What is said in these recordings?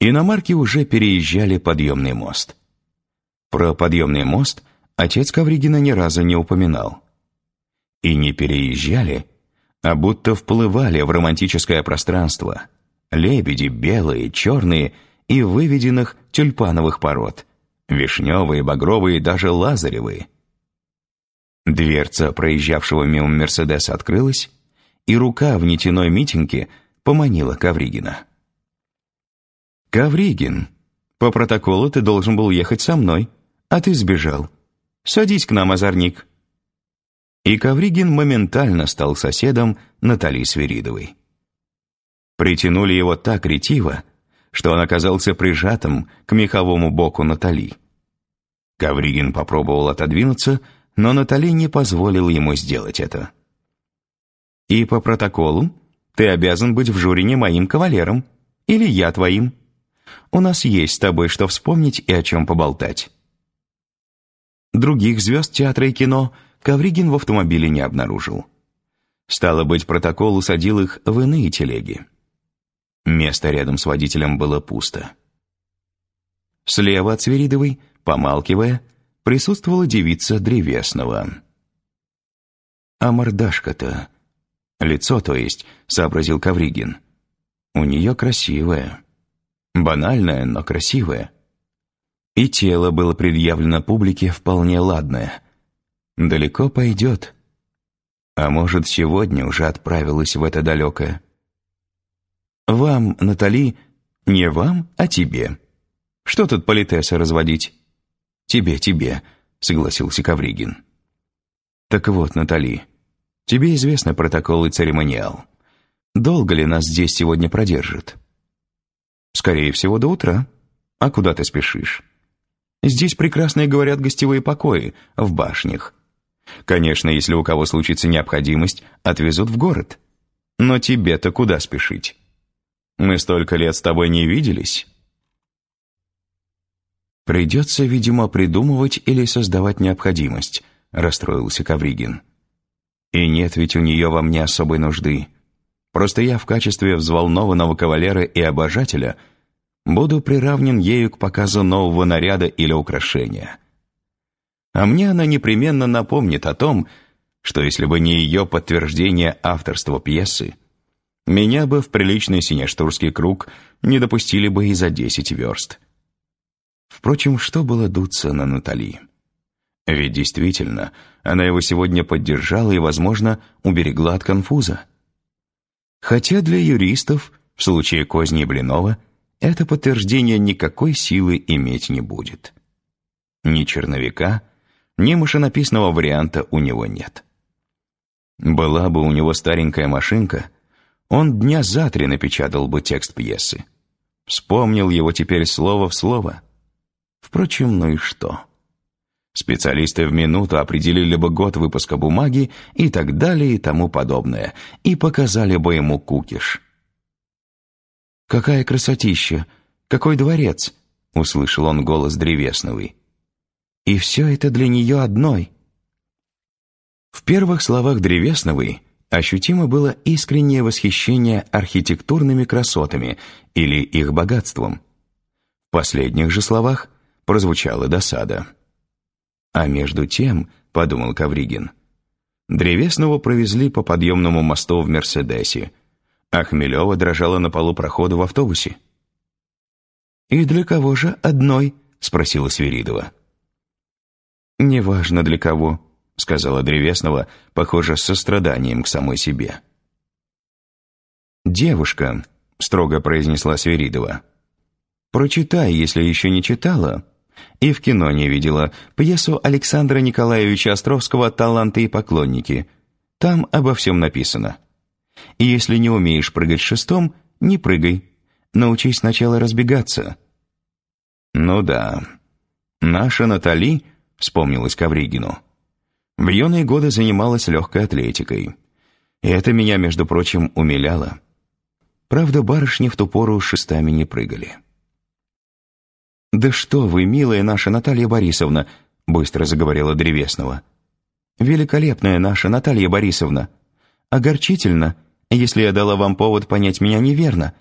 Иномарки уже переезжали подъемный мост. Про подъемный мост отец Ковригина ни разу не упоминал. И не переезжали, а будто вплывали в романтическое пространство. Лебеди белые, черные и выведенных тюльпановых пород. Вишневые, багровые, даже лазаревые. Дверца проезжавшего мимо Мерседеса открылась, и рука в нитяной митинге поманила Ковригина. «Ковригин, по протоколу ты должен был ехать со мной, а ты сбежал. Садись к нам, озорник». И Ковригин моментально стал соседом Натали Свиридовой. Притянули его так ретиво, что он оказался прижатым к меховому боку Натали. Ковригин попробовал отодвинуться, но Натали не позволил ему сделать это. «И по протоколу ты обязан быть в жюри моим кавалером, или я твоим», у нас есть с тобой что вспомнить и о чем поболтать». Других звезд театра и кино Ковригин в автомобиле не обнаружил. Стало быть, протокол усадил их в иные телеги. Место рядом с водителем было пусто. Слева от Свиридовой, помалкивая, присутствовала девица Древесного. «А мордашка-то...» «Лицо, то есть», — сообразил Ковригин. «У нее красивое». Банальное, но красивое. И тело было предъявлено публике вполне ладное. Далеко пойдет. А может, сегодня уже отправилась в это далекое. Вам, Натали, не вам, а тебе. Что тут политеса разводить? Тебе, тебе, согласился Ковригин. Так вот, Натали, тебе известны протокол и церемониал. Долго ли нас здесь сегодня продержат? Скорее всего, до утра. А куда ты спешишь? Здесь прекрасные, говорят, гостевые покои, в башнях. Конечно, если у кого случится необходимость, отвезут в город. Но тебе-то куда спешить? Мы столько лет с тобой не виделись. Придется, видимо, придумывать или создавать необходимость, расстроился Кавригин. И нет ведь у нее во мне особой нужды. Просто я в качестве взволнованного кавалера и обожателя буду приравнен ею к показу нового наряда или украшения. А мне она непременно напомнит о том, что если бы не ее подтверждение авторства пьесы, меня бы в приличный синештурский круг не допустили бы и за десять верст. Впрочем, что было дуться на Натали? Ведь действительно, она его сегодня поддержала и, возможно, уберегла от конфуза. Хотя для юристов, в случае козни Блинова, это подтверждение никакой силы иметь не будет. Ни черновика, ни машинописного варианта у него нет. Была бы у него старенькая машинка, он дня за три напечатал бы текст пьесы. Вспомнил его теперь слово в слово. Впрочем, ну и что? Специалисты в минуту определили бы год выпуска бумаги и так далее и тому подобное, и показали бы ему кукиш. «Какая красотища! Какой дворец!» — услышал он голос Древесновой. «И все это для нее одной!» В первых словах Древесновой ощутимо было искреннее восхищение архитектурными красотами или их богатством. В последних же словах прозвучала досада. А между тем, подумал Кавригин, Древесного провезли по подъемному мосту в Мерседесе, а Хмелева дрожала на полу прохода в автобусе. «И для кого же одной?» — спросила Свиридова. «Неважно для кого», — сказала Древесного, похоже, с состраданием к самой себе. «Девушка», — строго произнесла Свиридова, — «прочитай, если еще не читала, и в кино не видела пьесу Александра Николаевича Островского «Таланты и поклонники». Там обо всем написано. И если не умеешь прыгать шестом, не прыгай. Научись сначала разбегаться. Ну да. Наша Натали, вспомнилась Ковригину, в юные годы занималась легкой атлетикой. И это меня, между прочим, умиляло. Правда, барышни в ту пору шестами не прыгали. «Да что вы, милая наша Наталья Борисовна!» — быстро заговорила Древесного. «Великолепная наша Наталья Борисовна! Огорчительно, если я дала вам повод понять меня неверно.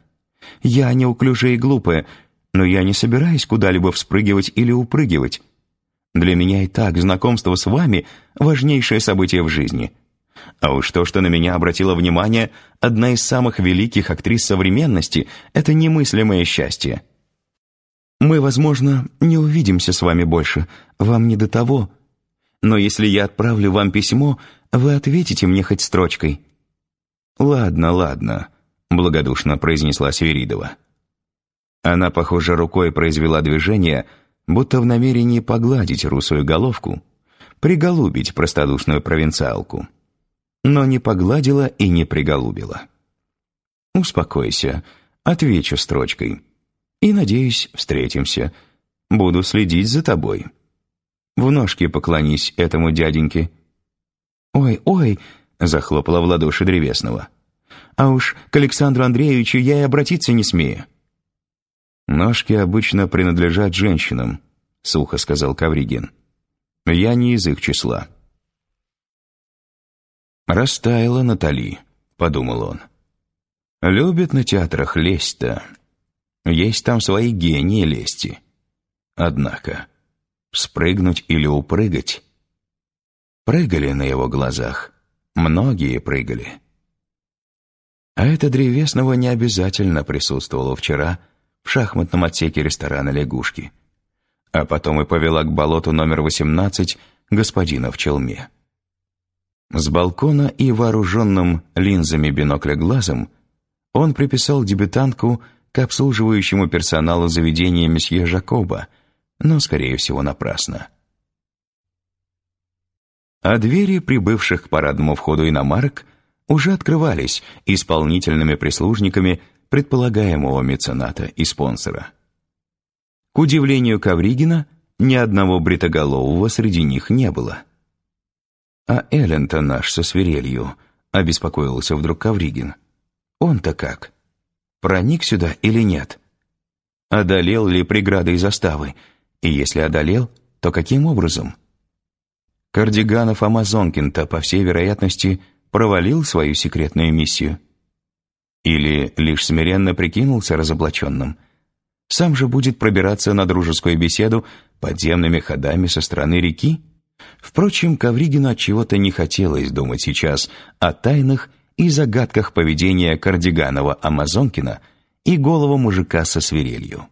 Я неуклюжая и глупая, но я не собираюсь куда-либо вспрыгивать или упрыгивать. Для меня и так знакомство с вами – важнейшее событие в жизни. А уж то, что на меня обратила внимание одна из самых великих актрис современности – это немыслимое счастье. Мы, возможно, не увидимся с вами больше, вам не до того. Но если я отправлю вам письмо, вы ответите мне хоть строчкой». «Ладно, ладно», — благодушно произнесла Сверидова. Она, похоже, рукой произвела движение, будто в намерении погладить русую головку, приголубить простодушную провинциалку. Но не погладила и не приголубила. «Успокойся, отвечу строчкой. И, надеюсь, встретимся. Буду следить за тобой. В ножки поклонись этому дяденьке». «Ой, ой!» — захлопала в ладоши древесного. «А уж к Александру Андреевичу я и обратиться не смею». «Ножки обычно принадлежат женщинам», — сухо сказал Кавригин. «Я не из их числа». «Растаяла Натали», — подумал он. «Любит на театрах лезть-то. Есть там свои гении лести. Однако, спрыгнуть или упрыгать? Прыгали на его глазах. Многие прыгали. А это древесного не обязательно присутствовало вчера — в шахматном отсеке ресторана «Лягушки», а потом и повела к болоту номер 18 господина в челме. С балкона и вооруженным линзами бинокля глазом он приписал дебютантку к обслуживающему персоналу заведения месье Жакоба, но, скорее всего, напрасно. А двери прибывших к парадному входу иномарок уже открывались исполнительными прислужниками предполагаемого мецената и спонсора. К удивлению Ковригина, ни одного бритоголового среди них не было. «А Эллен-то наш со свирелью», — обеспокоился вдруг Ковригин. «Он-то как? Проник сюда или нет? Одолел ли преграды и заставы? И если одолел, то каким образом?» Кардиганов Амазонкин-то, по всей вероятности, провалил свою секретную миссию. Или лишь смиренно прикинулся разоблаченным. Сам же будет пробираться на дружескую беседу подземными ходами со стороны реки? Впрочем, Ковригину от чего-то не хотелось думать сейчас о тайнах и загадках поведения Кардиганова Амазонкина и голого мужика со свирелью.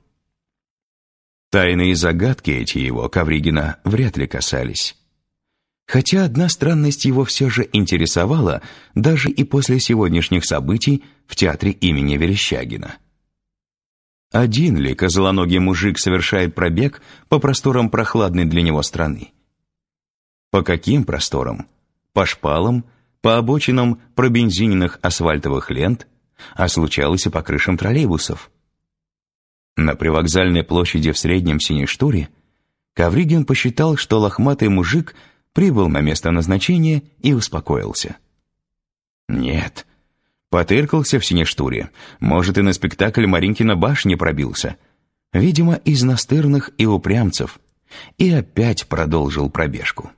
Тайные загадки эти его Ковригина вряд ли касались. Хотя одна странность его все же интересовала даже и после сегодняшних событий в театре имени Верещагина. Один ли козлоногий мужик совершает пробег по просторам прохладной для него страны? По каким просторам? По шпалам, по обочинам пробензиненных асфальтовых лент, а случалось и по крышам троллейбусов. На привокзальной площади в Среднем Синештуре Ковригин посчитал, что лохматый мужик – прибыл на место назначения и успокоился. Нет, потыркался в Синештуре, может, и на спектакль Маринкина башни пробился. Видимо, из настырных и упрямцев. И опять продолжил пробежку.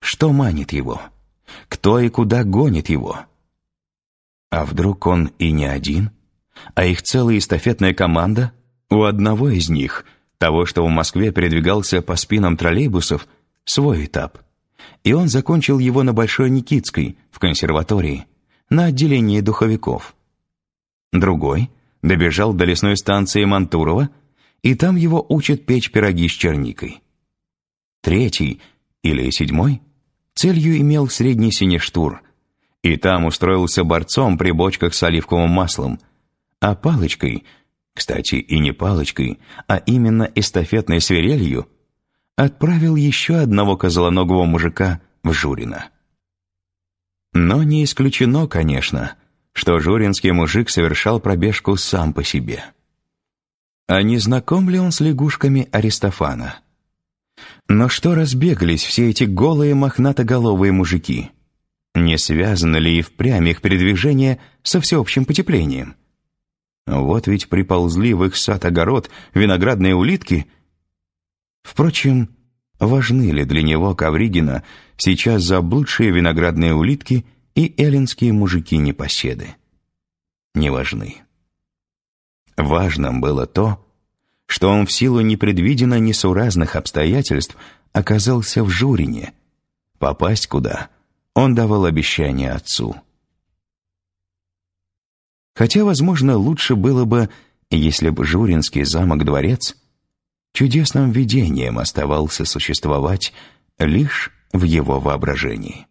Что манит его? Кто и куда гонит его? А вдруг он и не один? А их целая эстафетная команда? У одного из них, того, что в Москве передвигался по спинам троллейбусов, свой этап. И он закончил его на Большой Никитской, в консерватории, на отделении духовиков. Другой добежал до лесной станции Мантурова, и там его учат печь пироги с черникой. Третий, или седьмой, целью имел средний синештур, и там устроился борцом при бочках с оливковым маслом, а палочкой, кстати, и не палочкой, а именно эстафетной свирелью – отправил еще одного козлоногого мужика в Журина. Но не исключено, конечно, что журинский мужик совершал пробежку сам по себе. А не знаком ли он с лягушками Аристофана? Но что разбегались все эти голые мохнатоголовые мужики? Не связано ли и впрямь их передвижение со всеобщим потеплением? Вот ведь приползли в их сад-огород виноградные улитки — Впрочем, важны ли для него, Ковригина, сейчас заблудшие виноградные улитки и эллинские мужики-непоседы? Не важны. Важным было то, что он в силу непредвиденно несуразных обстоятельств оказался в Журине, попасть куда он давал обещание отцу. Хотя, возможно, лучше было бы, если бы Журинский замок-дворец чудесным видением оставался существовать лишь в его воображении.